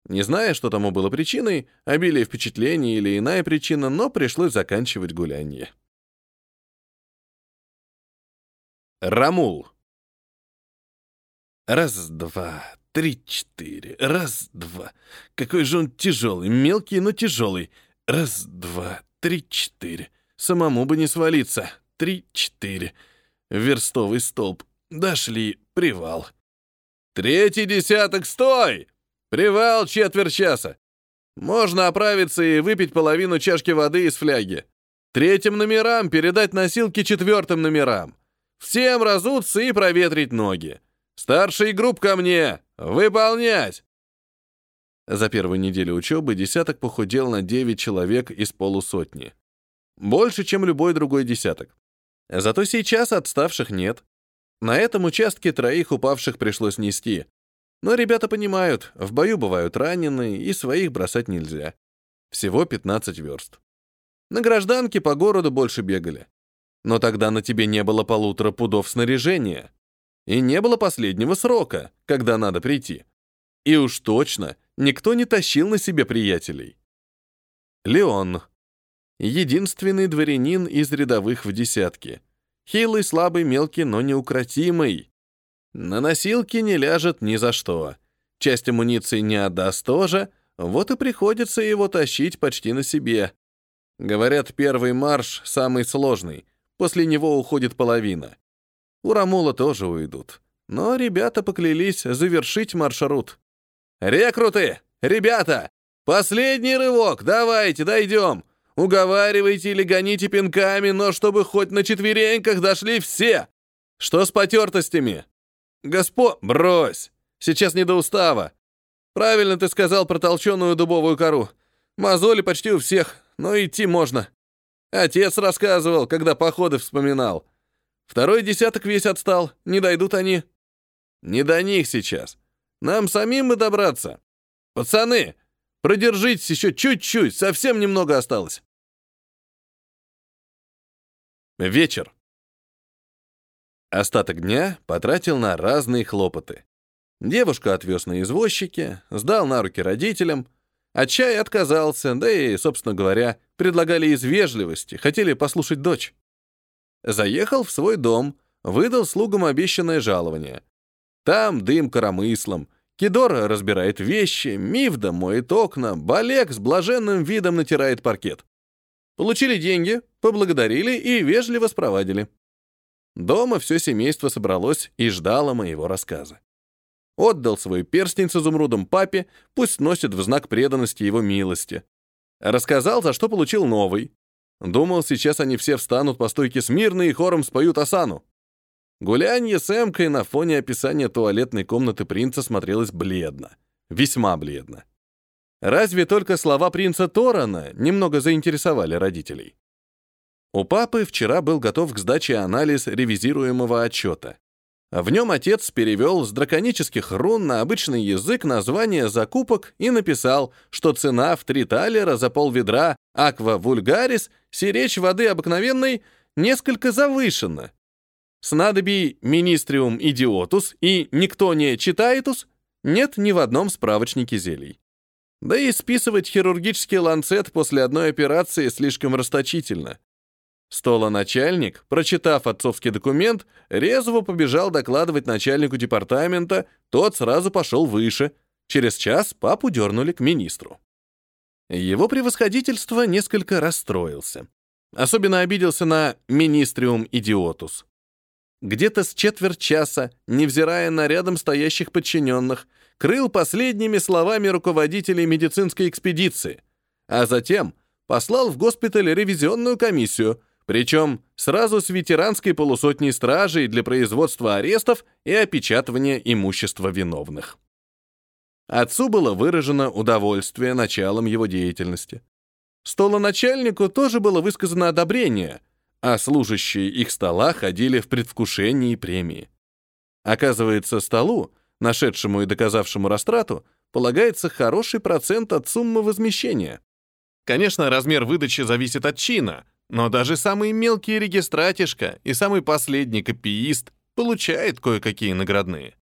Не зная, что тому было причиной, обилие впечатлений или иная причина, но пришлось заканчивать гулянье. Рамул. Раз, два, три, четыре. Раз, два. Какой же он тяжелый, мелкий, но тяжелый. Раз, два, три, четыре. Самому бы не свалиться. Три, четыре. Верстовый столб. Дошли. Привал. «Третий десяток, стой! Привал четверть часа. Можно оправиться и выпить половину чашки воды из фляги. Третьим номерам передать носилки четвертым номерам. Всем разуться и проветрить ноги. Старший групп ко мне! Выполнять!» За первую неделю учебы десяток похудел на 9 человек из полусотни. Больше, чем любой другой десяток. Зато сейчас отставших нет. На этом участке троих упавших пришлось нести. Но ребята понимают, в бою бывают раненые, и своих бросать нельзя. Всего 15 верст. На гражданке по городу больше бегали. Но тогда на тебе не было полутора пудов снаряжения. И не было последнего срока, когда надо прийти. И уж точно никто не тащил на себе приятелей. Леон. Единственный дворянин из рядовых в десятке. Хилый, слабый, мелкий, но неукротимый. На носилки не ляжет ни за что. Часть амуниции не отдаст тоже, вот и приходится его тащить почти на себе. Говорят, первый марш самый сложный, после него уходит половина. У Рамула тоже уйдут. Но ребята поклялись завершить маршрут. «Рекруты! Ребята! Последний рывок! Давайте, дойдем! Уговаривайте или гоните пинками, но чтобы хоть на четвереньках дошли все. Что с потертостями? Госпо... Брось! Сейчас не до устава. Правильно ты сказал про толченую дубовую кору. Мозоли почти у всех, но идти можно. Отец рассказывал, когда походы вспоминал. Второй десяток весь отстал, не дойдут они. Не до них сейчас. Нам самим и добраться. Пацаны, продержитесь еще чуть-чуть, совсем немного осталось. Вечер. Остаток дня потратил на разные хлопоты. Девушку отвез на извозчике, сдал на руки родителям, от чая отказался, да и, собственно говоря, предлагали из вежливости, хотели послушать дочь. Заехал в свой дом, выдал слугам обещанное жалование. Там дым коромыслом, Кидор разбирает вещи, Мивда моет окна, Балек с блаженным видом натирает паркет. Получили деньги, поблагодарили и вежливо спровадили. Дома все семейство собралось и ждало моего рассказа. Отдал свой перстень с изумрудом папе, пусть носит в знак преданности его милости. Рассказал, за что получил новый. Думал, сейчас они все встанут по стойке смирно и хором споют осану. Гулянье с Эмкой на фоне описания туалетной комнаты принца смотрелось бледно. Весьма бледно. Разве только слова принца Торана немного заинтересовали родителей. У папы вчера был готов к сдаче анализ ревизируемого отчета. В нем отец перевел с драконических рун на обычный язык название закупок и написал, что цена в три талера за полведра аква вульгарис, сиречь воды обыкновенной, несколько завышена. Снадобий министриум идиотус и никто не читаетус нет ни в одном справочнике зелий. Да и списывать хирургический ланцет после одной операции слишком расточительно. Столоначальник, прочитав отцовский документ, резво побежал докладывать начальнику департамента, тот сразу пошел выше. Через час папу дернули к министру. Его превосходительство несколько расстроился. Особенно обиделся на «министриум идиотус». Где-то с четверть часа, невзирая на рядом стоящих подчиненных, крыл последними словами руководителей медицинской экспедиции, а затем послал в госпиталь ревизионную комиссию, причем сразу с ветеранской полусотней стражей для производства арестов и опечатывания имущества виновных. Отцу было выражено удовольствие началом его деятельности. Столоначальнику тоже было высказано одобрение, а служащие их стола ходили в предвкушении премии. Оказывается, столу, нашедшему и доказавшему растрату, полагается хороший процент от суммы возмещения. Конечно, размер выдачи зависит от чина — но даже самый мелкий регистратишка и самый последний копиист получает кое-какие наградные.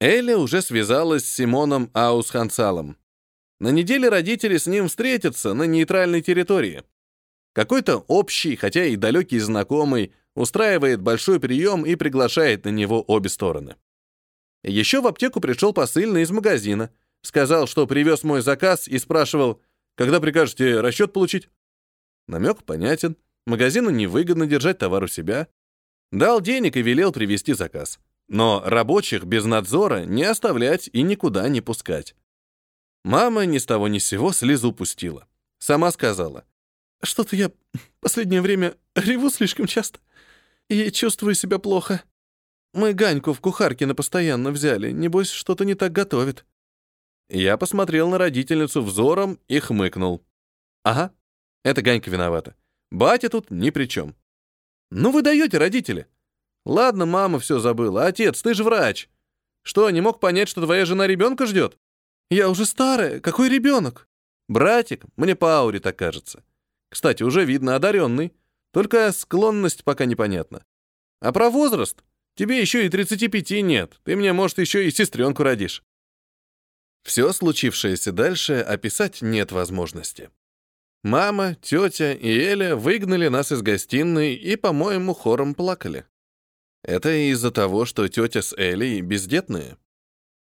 Эля уже связалась с Симоном Аусхансалом. На неделе родители с ним встретятся на нейтральной территории. Какой-то общий, хотя и далекий знакомый, устраивает большой прием и приглашает на него обе стороны. Еще в аптеку пришел посыльный из магазина. Сказал, что привез мой заказ и спрашивал, когда прикажете расчет получить. Намек понятен. Магазину невыгодно держать товар у себя. Дал денег и велел привезти заказ. Но рабочих без надзора не оставлять и никуда не пускать. Мама ни с того ни с сего слезу пустила. Сама сказала. «Что-то я последнее время реву слишком часто и чувствую себя плохо. Мы Ганьку в кухарке на постоянно взяли, небось, что-то не так готовит». Я посмотрел на родительницу взором и хмыкнул. «Ага, это Ганька виновата. Батя тут ни при чем. Ну вы даете, родители. Ладно, мама все забыла. Отец, ты же врач. Что, не мог понять, что твоя жена ребенка ждет? Я уже старая. Какой ребенок? Братик, мне по ауре так кажется. Кстати, уже видно, одаренный. Только склонность пока непонятна. А про возраст? Тебе еще и 35 нет. Ты мне, может, еще и сестренку родишь. Все случившееся дальше описать нет возможности. Мама, тетя и Эля выгнали нас из гостиной и, по-моему, хором плакали. Это из-за того, что тетя с Элей бездетные.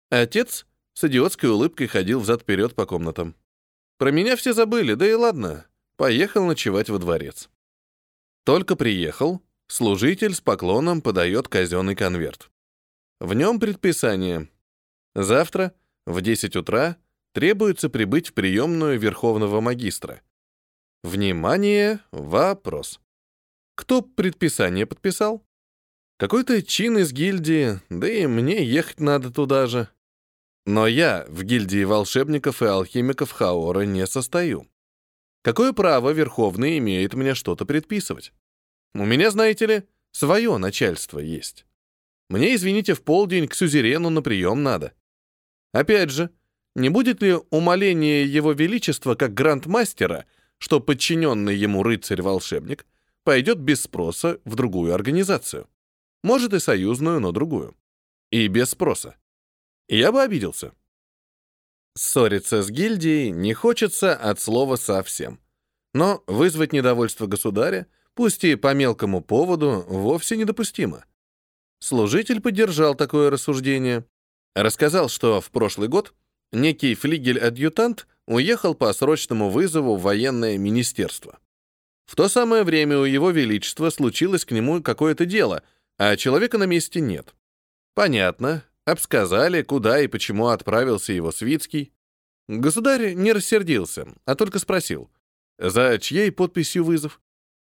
Отец с идиотской улыбкой ходил взад-вперед по комнатам. Про меня все забыли, да и ладно. Поехал ночевать во дворец. Только приехал, служитель с поклоном подает казенный конверт. В нем предписание. Завтра в 10 утра требуется прибыть в приемную Верховного Магистра. Внимание, вопрос. Кто предписание подписал? Какой-то чин из гильдии, да и мне ехать надо туда же. Но я в гильдии волшебников и алхимиков Хаора не состою. Какое право Верховный имеет мне что-то предписывать? У меня, знаете ли, свое начальство есть. Мне, извините, в полдень к сюзерену на прием надо. Опять же, не будет ли умоление его величества как грандмастера, что подчиненный ему рыцарь-волшебник пойдет без спроса в другую организацию? Может и союзную, но другую. И без спроса. Я бы обиделся. Ссориться с гильдией не хочется от слова совсем. Но вызвать недовольство государя, пусть и по мелкому поводу, вовсе недопустимо. Служитель поддержал такое рассуждение. Рассказал, что в прошлый год некий флигель-адъютант уехал по срочному вызову в военное министерство. В то самое время у его величества случилось к нему какое-то дело, а человека на месте нет. Понятно, обсказали, куда и почему отправился его Свицкий. Государь не рассердился, а только спросил, за чьей подписью вызов?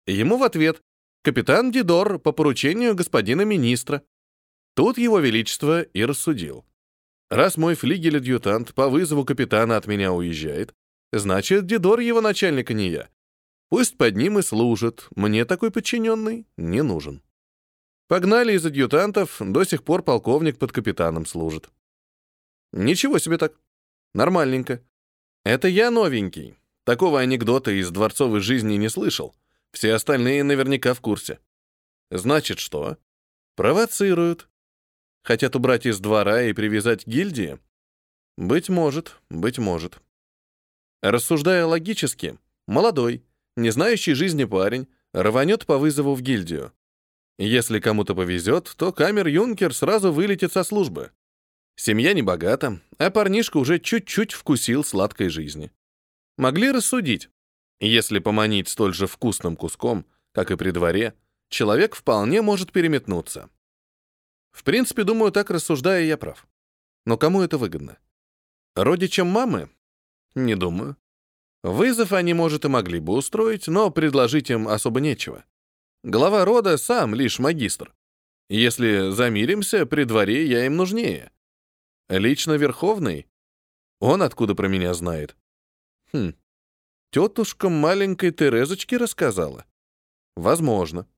Ему в ответ, капитан Дидор по поручению господина министра. Тут его величество и рассудил. Раз мой флигель-адъютант по вызову капитана от меня уезжает, значит, Дидор его начальника не я. Пусть под ним и служит, мне такой подчиненный не нужен. Погнали из адъютантов, до сих пор полковник под капитаном служит. Ничего себе так. Нормальненько. Это я новенький. Такого анекдота из дворцовой жизни не слышал. Все остальные наверняка в курсе. Значит, что? Провоцируют. Хотят убрать из двора и привязать к гильдии? Быть может, быть может. Рассуждая логически, молодой, не знающий жизни парень, рванет по вызову в гильдию. Если кому-то повезет, то камер-юнкер сразу вылетит со службы. Семья не богата, а парнишка уже чуть-чуть вкусил сладкой жизни. Могли рассудить. Если поманить столь же вкусным куском, как и при дворе, человек вполне может переметнуться. В принципе, думаю, так рассуждая, я прав. Но кому это выгодно? Родичам мамы? Не думаю. Вызов они, может, и могли бы устроить, но предложить им особо нечего. Глава рода сам лишь магистр. Если замиримся, при дворе я им нужнее. Лично Верховный? Он откуда про меня знает? Хм. Тетушка маленькой Терезочки рассказала? Возможно.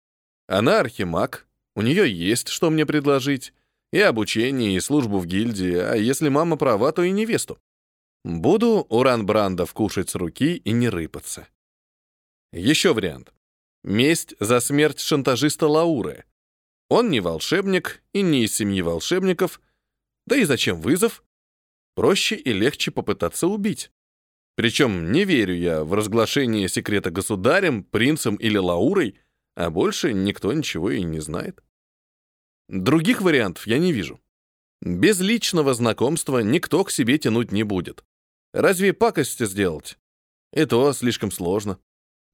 Она архимаг, у нее есть что мне предложить. И обучение, и службу в гильдии, а если мама права, то и невесту. Буду уран-брандов кушать с руки и не рыпаться. Еще вариант. Месть за смерть шантажиста Лауры. Он не волшебник и не из семьи волшебников. Да и зачем вызов? Проще и легче попытаться убить. Причем не верю я в разглашение секрета государем, принцем или Лаурой, а больше никто ничего и не знает. Других вариантов я не вижу. Без личного знакомства никто к себе тянуть не будет. Разве пакости сделать? И то слишком сложно.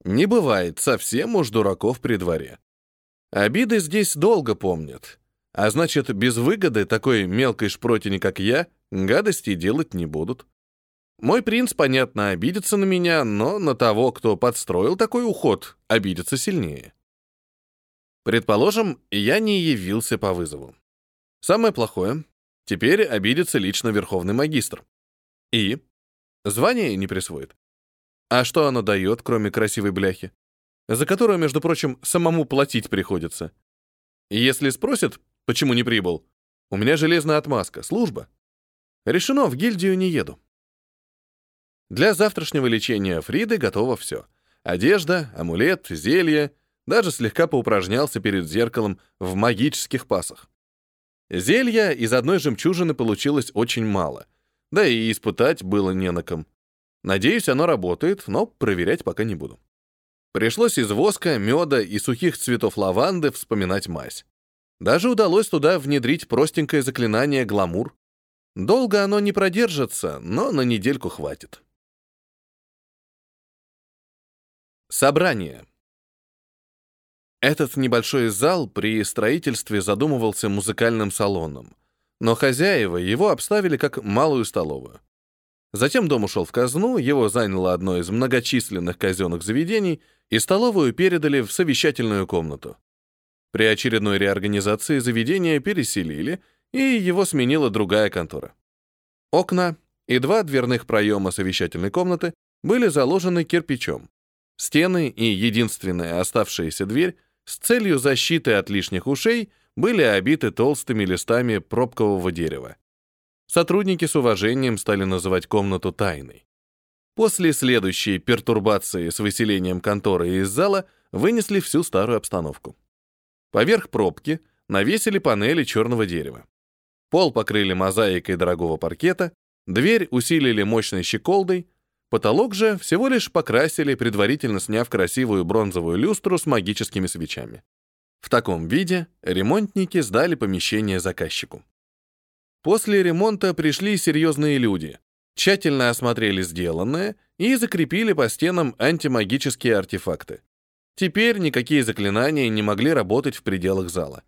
Не бывает совсем уж дураков при дворе. Обиды здесь долго помнят. А значит, без выгоды такой мелкой шпротини, как я, гадости делать не будут. Мой принц, понятно, обидится на меня, но на того, кто подстроил такой уход, обидится сильнее. Предположим, я не явился по вызову. Самое плохое — теперь обидится лично верховный магистр. И? Звание не присвоит. А что оно дает, кроме красивой бляхи? За которую, между прочим, самому платить приходится. Если спросят, почему не прибыл, у меня железная отмазка, служба. Решено, в гильдию не еду. Для завтрашнего лечения Фриды готово все. Одежда, амулет, зелье — даже слегка поупражнялся перед зеркалом в магических пасах. Зелья из одной жемчужины получилось очень мало, да и испытать было не на ком. Надеюсь, оно работает, но проверять пока не буду. Пришлось из воска, меда и сухих цветов лаванды вспоминать мазь. Даже удалось туда внедрить простенькое заклинание «Гламур». Долго оно не продержится, но на недельку хватит. Собрание. Этот небольшой зал при строительстве задумывался музыкальным салоном, но хозяева его обставили как малую столовую. Затем дом ушел в казну, его заняло одно из многочисленных казенных заведений, и столовую передали в совещательную комнату. При очередной реорганизации заведение переселили, и его сменила другая контора. Окна и два дверных проема совещательной комнаты были заложены кирпичом. Стены и единственная оставшаяся дверь с целью защиты от лишних ушей были обиты толстыми листами пробкового дерева. Сотрудники с уважением стали называть комнату тайной. После следующей пертурбации с выселением конторы из зала вынесли всю старую обстановку. Поверх пробки навесили панели черного дерева. Пол покрыли мозаикой дорогого паркета, дверь усилили мощной щеколдой, потолок же всего лишь покрасили, предварительно сняв красивую бронзовую люстру с магическими свечами. В таком виде ремонтники сдали помещение заказчику. После ремонта пришли серьезные люди, тщательно осмотрели сделанное и закрепили по стенам антимагические артефакты. Теперь никакие заклинания не могли работать в пределах зала.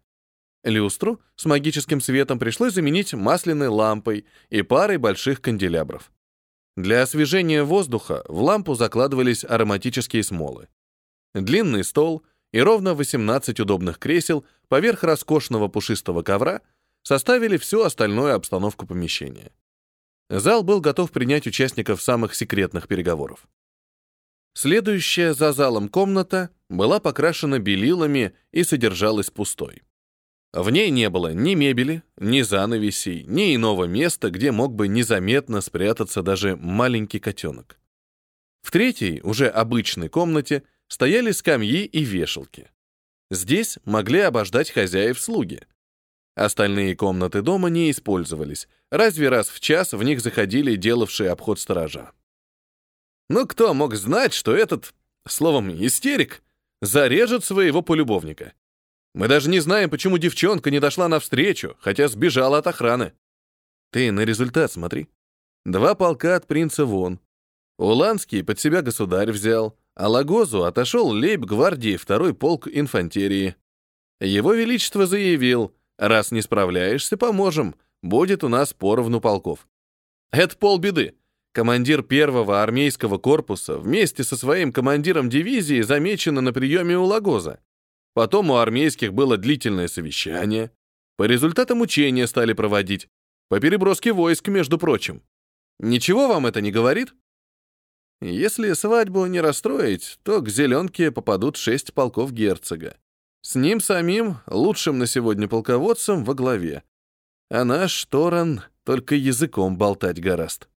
Люстру с магическим светом пришлось заменить масляной лампой и парой больших канделябров. Для освежения воздуха в лампу закладывались ароматические смолы. Длинный стол и ровно 18 удобных кресел поверх роскошного пушистого ковра составили всю остальную обстановку помещения. Зал был готов принять участников самых секретных переговоров. Следующая за залом комната была покрашена белилами и содержалась пустой. В ней не было ни мебели, ни занавесей, ни иного места, где мог бы незаметно спрятаться даже маленький котенок. В третьей, уже обычной комнате, стояли скамьи и вешалки. Здесь могли обождать хозяев слуги. Остальные комнаты дома не использовались, разве раз в час в них заходили делавшие обход сторожа. Ну кто мог знать, что этот, словом, истерик, зарежет своего полюбовника? Мы даже не знаем, почему девчонка не дошла навстречу, хотя сбежала от охраны. Ты на результат смотри. Два полка от принца вон. Уланский под себя государь взял, а Лагозу отошел лейб-гвардии второй полк инфантерии. Его Величество заявил, раз не справляешься, поможем, будет у нас поровну полков. Это полбеды. Командир первого армейского корпуса вместе со своим командиром дивизии замечено на приеме у Лагоза. Потом у армейских было длительное совещание. По результатам учения стали проводить. По переброске войск, между прочим. Ничего вам это не говорит? Если свадьбу не расстроить, то к зеленке попадут шесть полков герцога. С ним самим, лучшим на сегодня полководцем, во главе. А наш Торан только языком болтать гораст.